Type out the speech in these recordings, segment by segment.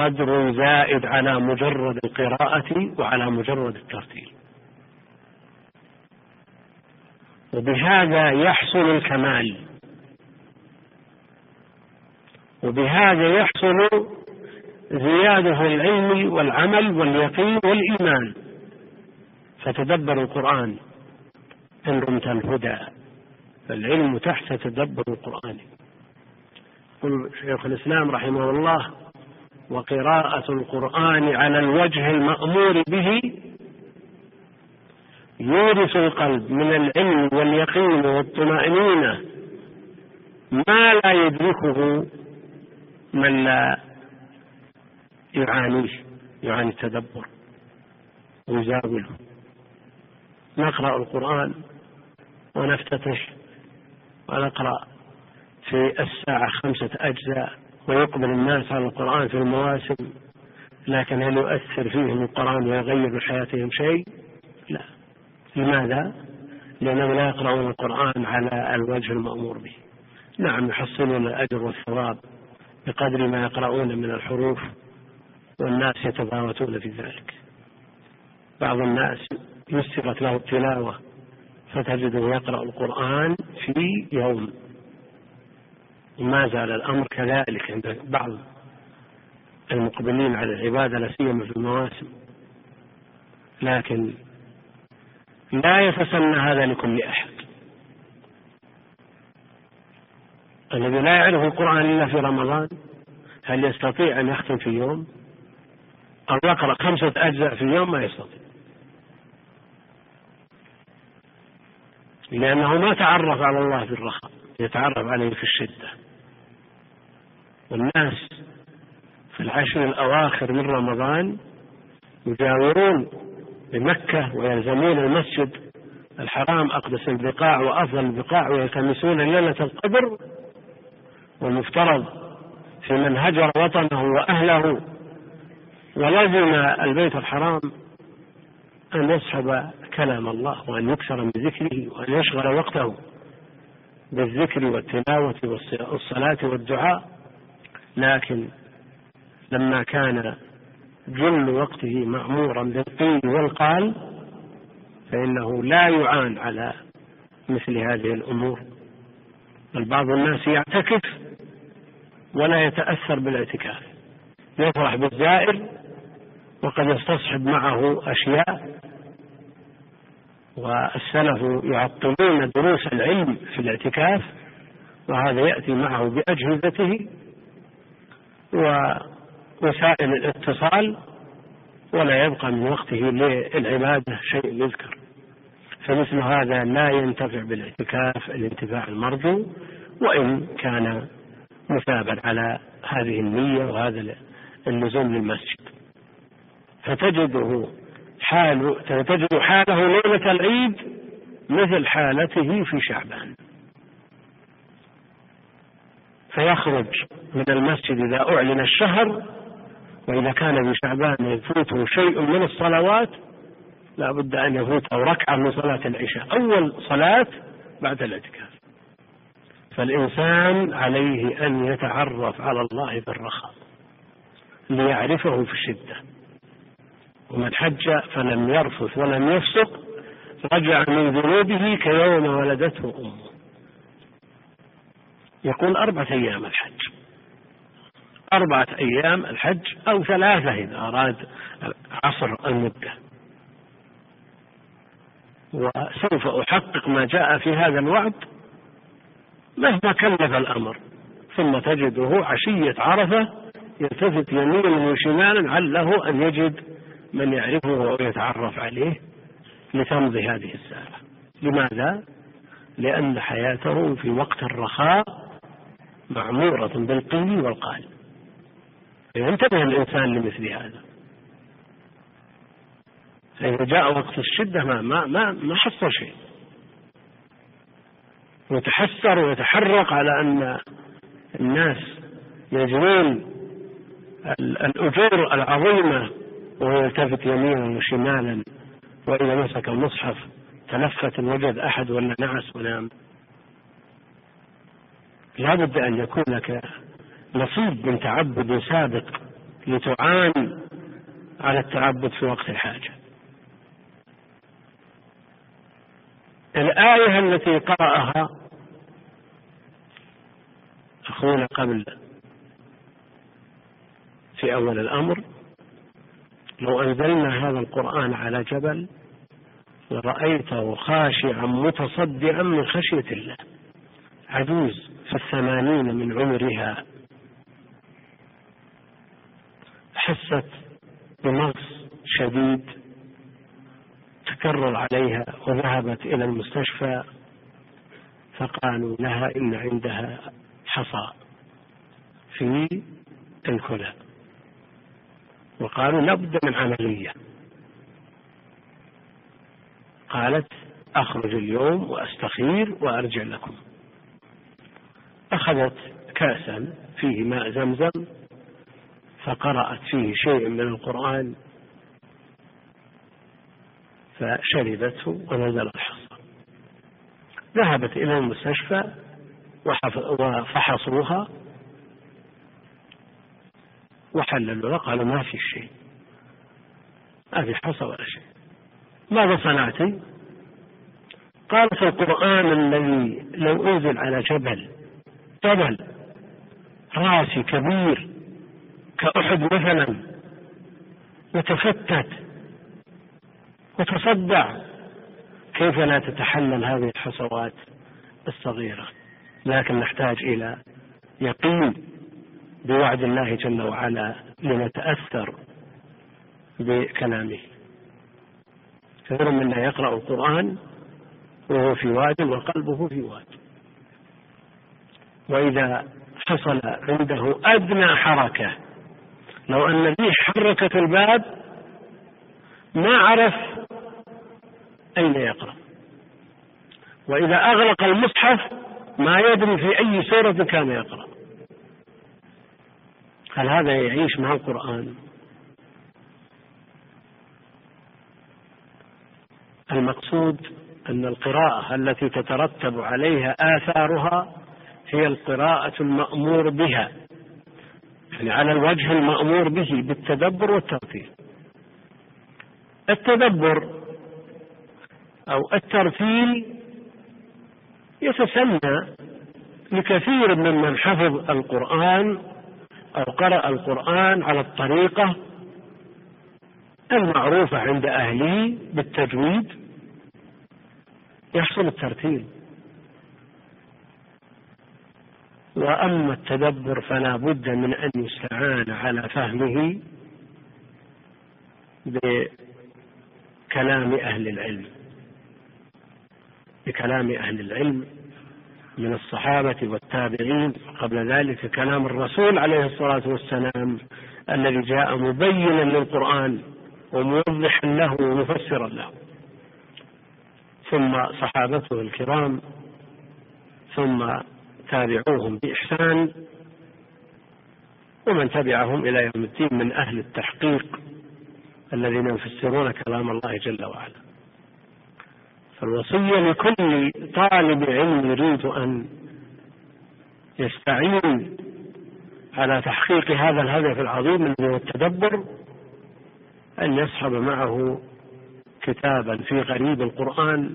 قدر زائد على مجرد القراءة وعلى مجرد الترتيل. وبهذا يحصل الكمال. وبهذا يحصل زيادة العلم والعمل واليقين والإيمان. فتدبر القرآن إن رمت الهدى فالعلم تحت تدبر القرآن. يقول شيخ الإسلام رحمه الله وقراءة القرآن على الوجه المأمور به يورث القلب من العلم واليقين والطمأنينة. ما لا يدركه من لا يعانيه يعاني التدبر ويزاوله. نقرأ القرآن ونفتتح ونقرأ في الساعة خمسة أجزاء. ويقبل الناس على القرآن في المواسم لكن هل يؤثر فيهم القرآن ويغير حياتهم شيء؟ لا لماذا؟ لأنهم لا يقرؤون القرآن على الوجه المأمور به نعم يحصلون الأجر والثواب بقدر ما يقرؤون من الحروف والناس يتفاوتون في ذلك بعض الناس يسرت له التلاوة فتجده يقرأ القرآن في يوم وما زال الأمر كذلك عند بعض المقبلين على العبادة لا سيما في المواسم. لكن لا يتسنى هذا لكل أحد. الذي لا يعرف القرآن إلا في رمضان هل يستطيع أن يختم في يوم؟ أو يقرأ خمسة أجزاء في اليوم ما يستطيع. لأنه ما تعرف على الله في الرخاء يتعرف عليه في الشدة. والناس في العشر الأواخر من رمضان يجاورون بمكة ويلزمون المسجد الحرام أقدس البقاع وأفضل البقاع ويلتمسون ليلة القدر والمفترض في من هجر وطنه وأهله ولزم البيت الحرام أن يصحب كلام الله وأن يكثر من ذكره وأن يشغل وقته بالذكر والتلاوة والصلاة والدعاء. لكن لما كان جل وقته معمورا بالقيل والقال فإنه لا يعان على مثل هذه الأمور. بل بعض الناس يعتكف ولا يتأثر بالاعتكاف. يفرح بالزائر وقد يستصحب معه أشياء والسلف يعطلون دروس العلم في الاعتكاف وهذا يأتي معه بأجهزته ووسائل الاتصال ولا يبقى من وقته للعبادة شيء يذكر. فمثل هذا لا ينتفع بالإعتكاف الانتفاع المرجو وإن كان مثابا على هذه النية وهذا اللزوم للمسجد فتجده حال تجد حاله ليلة العيد مثل حالته في شعبان. فيخرج من المسجد إذا أعلن الشهر وإذا كان في شعبان يفوته شيء من الصلوات لا بد أن يفوته ركعة من صلاة العشاء أول صلاة بعد الاعتكاف. فالإنسان عليه أن يتعرف على الله بالرخاء ليعرفه في الشدة. ومن حج فلم يرفث ولم يفسق رجع من ذنوبه كيوم ولدته أمه. يكون أربعة أيام الحج. أربعة أيام الحج أو ثلاثة إذا أراد عصر المدة. وسوف أحقق ما جاء في هذا الوعد مهما كلف الأمر. ثم تجده عشية عرفة يلتفت يمينا وشمالا عله أن يجد من يعرفه ويتعرف عليه لتمضي هذه الساعة. لماذا؟ لأن حياته في وقت الرخاء معمورة بالقيل والقال. فينتبه الإنسان لمثل هذا. فإذا جاء وقت الشدة ما ما ما, ما حصل شيء. ويتحسر ويتحرق على أن الناس يجنون الأجور العظيمة وهو يلتفت يمينا وشمالا وإذا مسك المصحف تلفت وجد أحد ولا نعس ونام لا بد أن يكون لك نصيب من تعبد سابق لتعان على التعبد في وقت الحاجة. الآية التي قرأها أخونا قبل في أول الأمر لو أنزلنا هذا القرآن على جبل لرأيته خاشعا متصدعا من خشية الله. عجوز. في الثمانين من عمرها حست بمغص شديد تكرر عليها وذهبت إلى المستشفى فقالوا لها إن عندها حصى في الكلى. وقالوا لابد من عملية. قالت أخرج اليوم وأستخير وأرجع لكم. أخذت كأسا فيه ماء زمزم فقرأت فيه شيء من القرآن فشربته ونزل الحصى ذهبت إلى المستشفى وفحصوها وحللوا قالوا ما في شيء ما في حصى ولا شيء ماذا صنعتي؟ قالت القرآن الذي لو أنزل على جبل جبل راسي كبير كأحد مثلا. يتفتت وتصدع. كيف لا تتحلل هذه الحصوات الصغيرة؟ لكن نحتاج إلى يقين بوعد الله جل وعلا لنتأثر بكلامه. كثير منا يقرأ القرآن وهو في واد وقلبه في واد. وإذا حصل عنده أدنى حركة. لو أن الريح حركت الباب ما عرف أين يقرأ. وإذا أغلق المصحف ما يدري في أي سورة كان يقرأ. هل هذا يعيش مع القرآن؟ المقصود أن القراءة التي تترتب عليها آثارها هي القراءة المأمور بها يعني على الوجه المأمور به بالتدبر والترتيل. التدبر أو الترتيل يتسنى لكثير ممن حفظ القرآن أو قرأ القرآن على الطريقة المعروفة عند أهله بالتجويد يحصل الترتيل. وأما التدبر فلا بد من أن يستعان على فهمه بكلام أهل العلم. بكلام أهل العلم من الصحابة والتابعين قبل ذلك كلام الرسول عليه الصلاة والسلام الذي جاء مبينا للقرآن وموضحا له ومفسرا له. ثم صحابته الكرام ثم تابعوهم بإحسان ومن تبعهم إلى يوم الدين من أهل التحقيق الذين يفسرون كلام الله جل وعلا. فالوصية لكل طالب علم يريد أن يستعين على تحقيق هذا الهدف العظيم الذي هو التدبر أن يصحب معه كتابا في غريب القرآن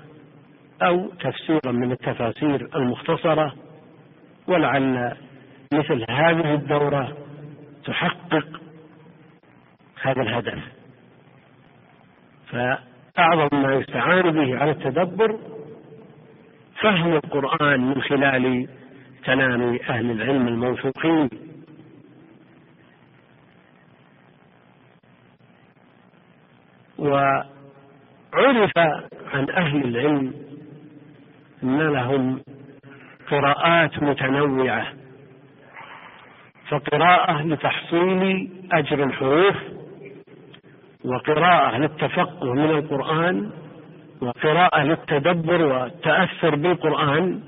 أو تفسيرا من التفاسير المختصرة ولعل مثل هذه الدورة تحقق هذا الهدف. فأعظم ما يستعان به على التدبر فهم القرآن من خلال كلام أهل العلم الموثوقين. وعرف عن أهل العلم أن لهم قراءات متنوعة. فقراءة لتحصيل أجر الحروف وقراءة للتفقه من القرآن وقراءة للتدبر والتأثر بالقرآن.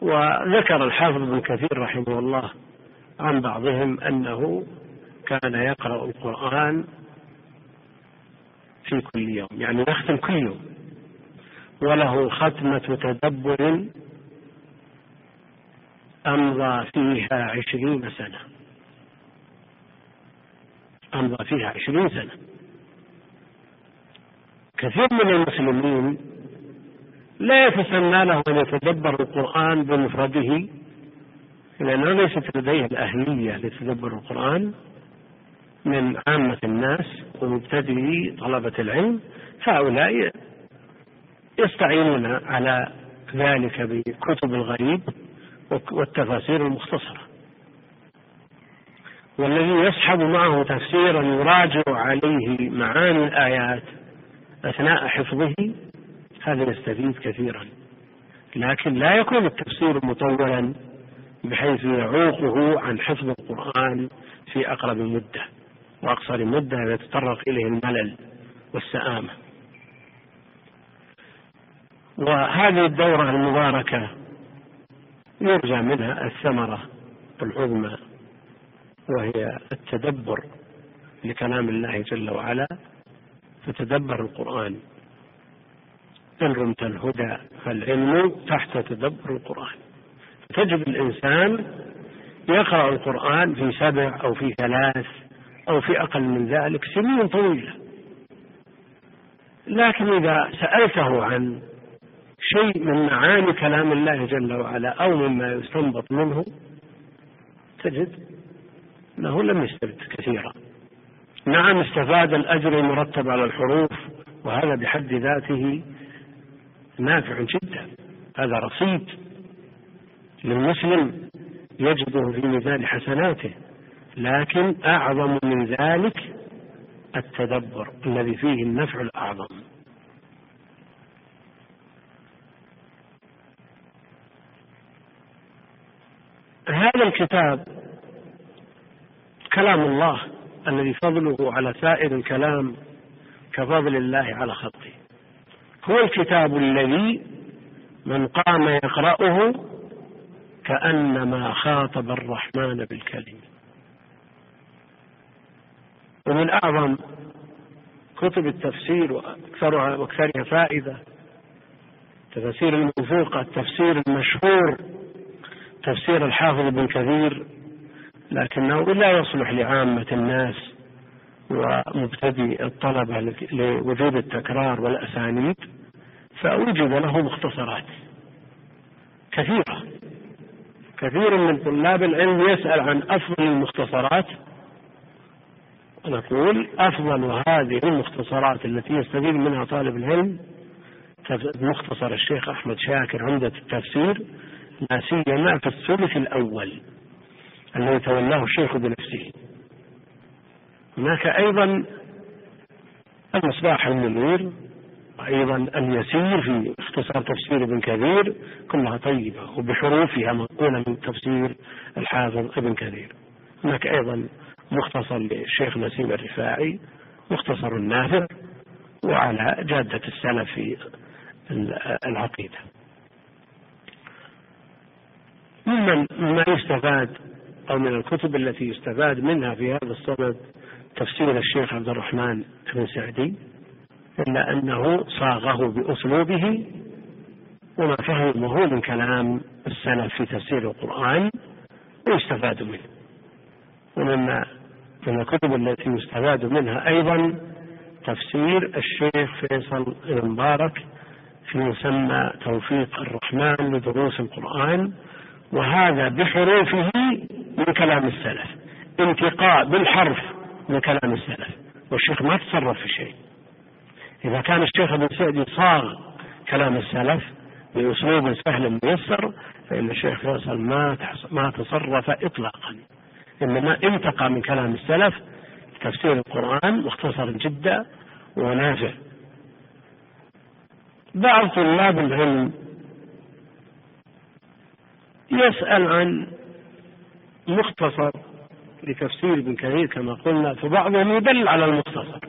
وذكر الحافظ ابن كثير رحمه الله عن بعضهم أنه كان يقرأ القرآن في كل يوم يعني يختم كل يوم. وله ختمة تدبر أمضى فيها عشرين سنة. أمضى فيها عشرين سنة. كثير من المسلمين لا يتسنى له أن يتدبر القرآن بمفرده لأنه ليست لديه الأهلية لتدبر القرآن من عامة الناس ومبتدئي طلبة العلم. هؤلاء يستعينون على ذلك بكتب الغريب والتفاسير المختصرة. والذي يسحب معه تفسيرا يراجع عليه معاني الآيات أثناء حفظه هذا يستفيد كثيرا. لكن لا يكون التفسير مطولا بحيث يعوقه عن حفظ القرآن في أقرب مدة وأقصر مدة يتطرق إليه الملل والسآمة. وهذه الدورة المباركة يرجى منها الثمرة العظمى وهي التدبر لكلام الله جل وعلا فتدبر القرآن. إن رمت الهدى فالعلم تحت تدبر القرآن. تجد الإنسان يقرأ القرآن في سبع أو في ثلاث أو في أقل من ذلك سنين طويلة. لكن إذا سألته عن شيء من معاني كلام الله جل وعلا أو مما يستنبط منه تجد أنه لم يستفد كثيرا. نعم استفاد الأجر المرتب على الحروف وهذا بحد ذاته نافع جدا. هذا رصيد للمسلم يجده في ميزان حسناته لكن أعظم من ذلك التدبر الذي فيه النفع الأعظم. هذا الكتاب كلام الله الذي فضله على سائر الكلام كفضل الله على خلقه. هو الكتاب الذي من قام يقرأه كأنما خاطب الرحمن بالكلمة. ومن أعظم كتب التفسير وأكثرها وأكثرها فائدة تفسير الموثوقة التفسير المشهور تفسير الحافظ ابن كثير لكنه لا يصلح لعامة الناس ومبتدئ الطلبة لوجود التكرار والأسانيد فوجد له مختصرات كثيرة. كثير من طلاب العلم يسأل عن أفضل المختصرات نقول أفضل هذه المختصرات التي يستفيد منها طالب العلم مختصر الشيخ أحمد شاكر عمدة التفسير لا سيما في الثلث الأول الذي تولاه الشيخ بنفسه. هناك أيضا المصباح المنير وأيضا اليسير في اختصار تفسير ابن كثير كلها طيبة وبحروفها منقولة من تفسير الحافظ ابن كثير. هناك أيضا مختصر للشيخ نسيم الرفاعي مختصر النافع وعلى جادة السلف في العقيدة. ممن مما يستفاد أو من الكتب التي يستفاد منها في هذا الصدد تفسير الشيخ عبد الرحمن بن سعدي إلا أنه صاغه بأسلوبه وما فهمه من كلام السلف في تفسير القرآن ويستفاد منه. ومما من الكتب التي يستفاد منها أيضا تفسير الشيخ فيصل بن مبارك في مسمى توفيق الرحمن لدروس القرآن وهذا بحروفه من كلام السلف. انتقاء بالحرف من كلام السلف. والشيخ ما تصرف في شيء. إذا كان الشيخ ابن سعدي صاغ كلام السلف بأسلوب سهل ميسر فإن الشيخ فيصل ما ما تصرف إطلاقا. إنما انتقى من كلام السلف تفسير القرآن مختصر جدا ونافع. بعض طلاب العلم يسأل عن مختصر لتفسير ابن كثير كما قلنا فبعضهم يدل على المختصر.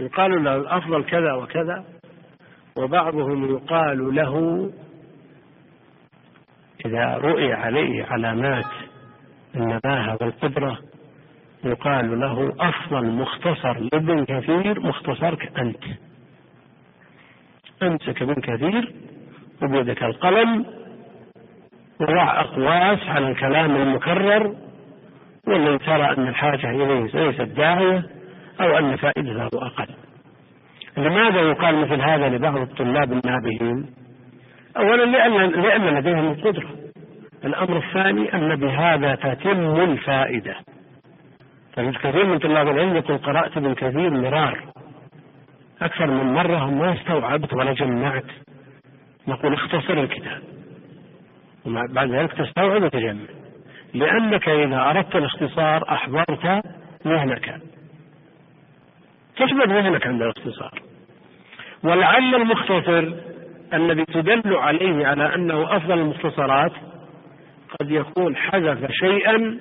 يقال له الأفضل كذا وكذا وبعضهم يقال له إذا رؤي عليه علامات النباهة والقدرة يقال له أفضل مختصر لابن كثير مختصرك أنت. أمسك ابن كثير وبيدك القلم وضع أقواس على الكلام المكرر والذي ترى أن الحاجة إليه ليست داعية أو أن فائدته أقل. لماذا يقال مثل هذا لبعض الطلاب النابهين؟ أولا لأن, لأن لديهم القدرة. الأمر الثاني أن بهذا تتم الفائدة. فالكثير من طلاب العلم يقول قرأت ابن كثير مرار. أكثر من مرة ما استوعبت ولا جمعت. نقول اختصر الكتاب. بعد ذلك تستوعب وتجمع لأنك إذا أردت الاختصار أحضرت ذهنك. تحضر ذهنك عند الاختصار. ولعل المختصر الذي تدل عليه على أنه أفضل المختصرات قد يكون حذف شيئا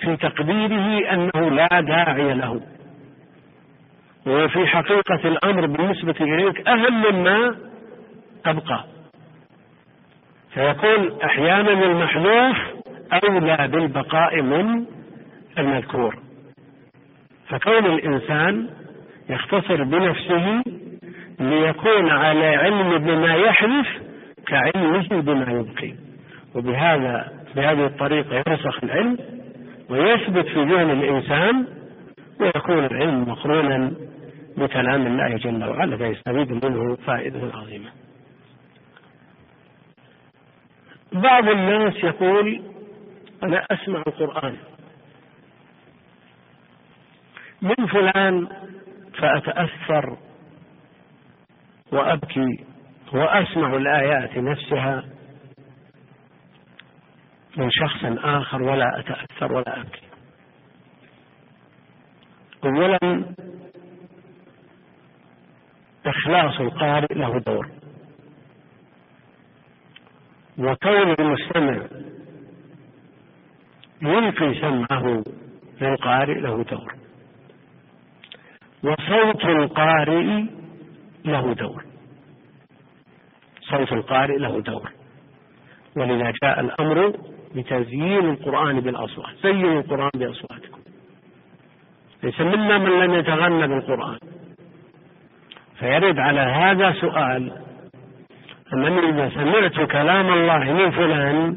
في تقديره أنه لا داعي له. وفي حقيقة الأمر بالنسبة إليك أهم مما أبقى. فيكون أحيانا المحذوف أولى بالبقاء من المذكور. فكون الإنسان يختصر بنفسه ليكون على علم بما يحذف كعلمه بما يبقي. وبهذا بهذه الطريقة يرسخ العلم ويثبت في ذهن الإنسان ويكون العلم مقرونا بكلام الله جل وعلا فيستفيد منه فائدة عظيمة. بعض الناس يقول أنا أسمع القرآن. من فلان فأتأثر وأبكي وأسمع الآيات نفسها من شخص آخر ولا أتأثر ولا أبكي. أولا إخلاص القارئ له دور. وكون المستمع يلقي سمعه للقارئ له دور. وصوت القارئ له دور. صوت القارئ له دور. ولذا جاء الأمر بتزيين القرآن بالأصوات زينوا القرآن بأصواتكم. ليس منا من لم يتغنى بالقرآن. فيرد على هذا سؤال أنني إذا سمعت كلام الله من فلان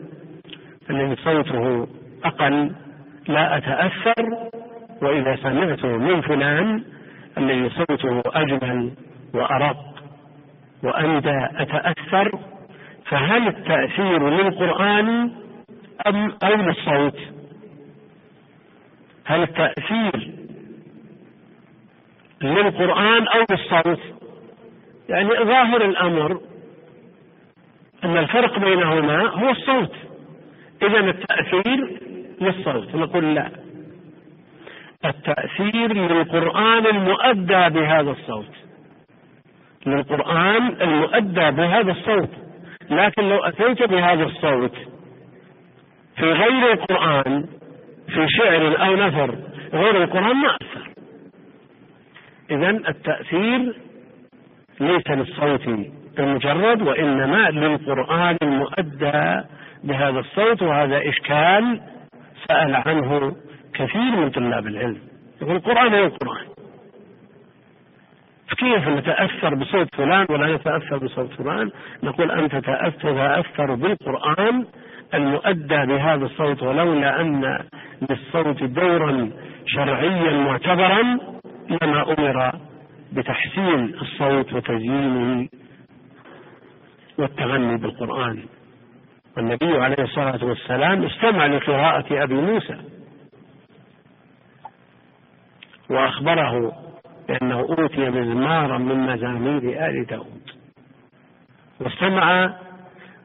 الذي صوته أقل لا أتأثر وإذا سمعته من فلان الذي صوته أجمل وأرق وأندى أتأثر فهل التأثير للقرآن أم أو للصوت؟ هل التأثير للقرآن أو للصوت؟ يعني ظاهر الأمر أن الفرق بينهما هو الصوت. إذا التأثير للصوت. نقول لا. التأثير للقرآن المؤدى بهذا الصوت. للقرآن المؤدى بهذا الصوت. لكن لو أتيت بهذا الصوت في غير القرآن في شعر أو نثر غير القرآن ما أثر. إذا التأثير ليس للصوت المجرد وإنما للقرآن المؤدى بهذا الصوت وهذا إشكال سأل عنه كثير من طلاب العلم. يقول القرآن هو القرآن. كيف نتأثر بصوت فلان ولا نتأثر بصوت فلان؟ نقول أنت تتأثر بالقرآن المؤدى بهذا الصوت ولولا أن للصوت دورا شرعيا معتبرا لما أمر بتحسين الصوت وتزيينه والتغني بالقرآن. والنبي عليه الصلاة والسلام استمع لقراءة أبي موسى. وأخبره بأنه أوتي مزمارا من مزامير آل داود. واستمع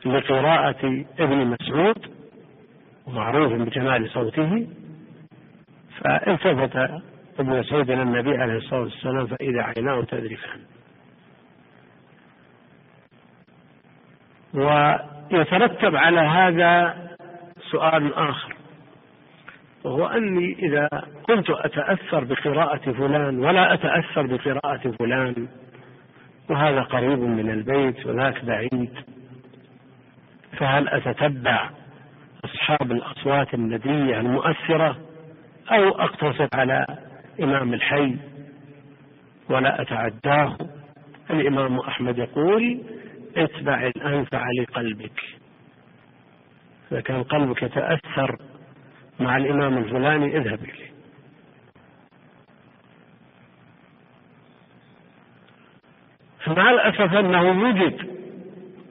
لقراءة ابن مسعود ومعروف بجمال صوته فالتفت ابن مسعود إلى النبي عليه الصلاة والسلام فإذا عيناه تذرفان. ويترتب على هذا سؤال آخر وهو أني إذا كنت أتأثر بقراءة فلان ولا أتأثر بقراءة فلان وهذا قريب من البيت وذاك بعيد فهل أتتبع أصحاب الأصوات الندية المؤثرة أو أقتصر على إمام الحي ولا أتعداه؟ الإمام أحمد يقول اتبع الأنفع لقلبك إذا كان قلبك يتأثر مع الإمام الفلاني اذهب إليه. مع الأسف أنه يوجد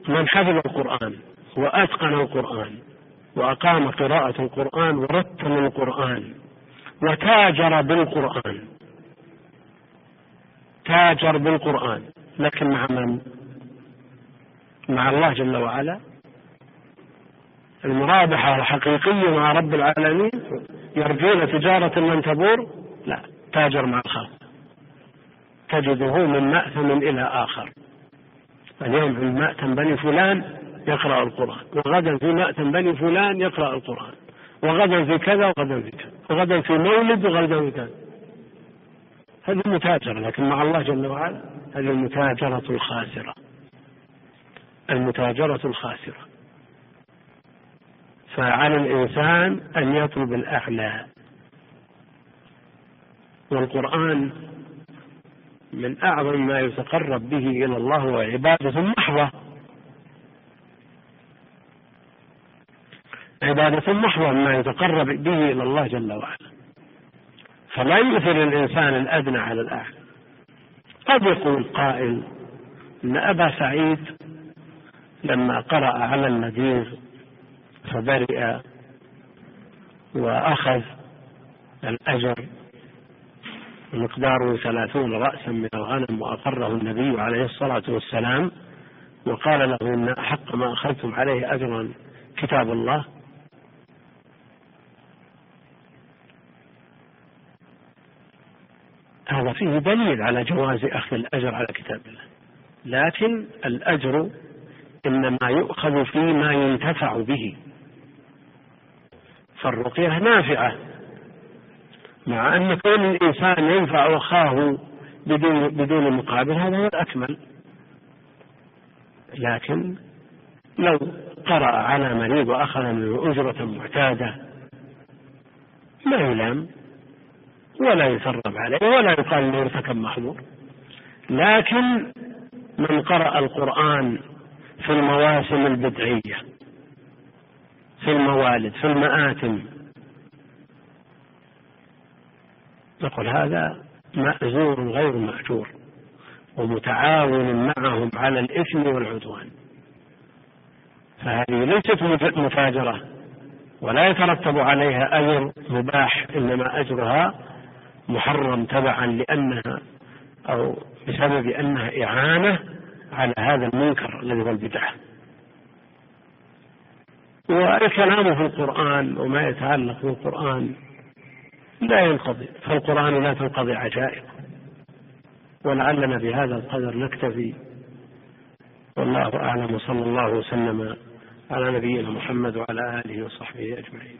من حفظ القرآن وأتقن القرآن وأقام قراءة القرآن ورتل القرآن وتاجر بالقرآن. تاجر بالقرآن لكن مع من؟ مع الله جل وعلا. المرابحة الحقيقية مع رب العالمين يرجون تجارة لن تبور؟ لا تاجر مع الخلق. تجده من مأثم إلى آخر. اليوم في مأتم بني فلان يقرأ القرآن وغدا في مأتم بني فلان يقرأ القرآن وغدا في كذا وغدا في كذا وغدا في مولد وغدا في كذا. هذه المتاجرة لكن مع الله جل وعلا هذه المتاجرة الخاسرة. المتاجرة الخاسرة. فعلى الإنسان أن يطلب الأعلى والقرآن من أعظم ما يتقرب به إلى الله هو عبادة محضة. عبادة محضة ما يتقرب به إلى الله جل وعلا. فلا يؤثر الإنسان الأدنى على الأعلى قد يقول قائل إن أبا سعيد لما قرأ على النذير فبرئ وأخذ الأجر. مقداره ثلاثون رأسا من الغنم وأقره النبي عليه الصلاة والسلام وقال له إن أحق ما أخذتم عليه أجرا كتاب الله. هذا فيه دليل على جواز أخذ الأجر على كتاب الله. لكن الأجر إنما يؤخذ فيما ينتفع به. فالرقية نافعة. مع أن كون الإنسان ينفع أخاه بدون بدون مقابل هذا هو الأكمل. لكن لو قرأ على مريض وأخذ منه أجرة معتادة ما يلام ولا يثرب عليه ولا يقال انه ارتكب محظور لكن من قرأ القرآن في المواسم البدعية في الموالد في المآتم. نقول هذا مأزور غير مأجور ومتعاون معهم على الإثم والعدوان. فهذه ليست مفاجرة ولا يترتب عليها أجر مباح إنما أجرها محرم تبعا لأنها أو بسبب أنها إعانة على هذا المنكر الذي هو البدعة والكلام في القرآن وما يتعلق بالقرآن لا ينقضي فالقرآن لا تنقضي عجائب. ولعلنا بهذا القدر نكتفي. والله أعلم وصلى الله وسلم على نبينا محمد وعلى آله وصحبه أجمعين.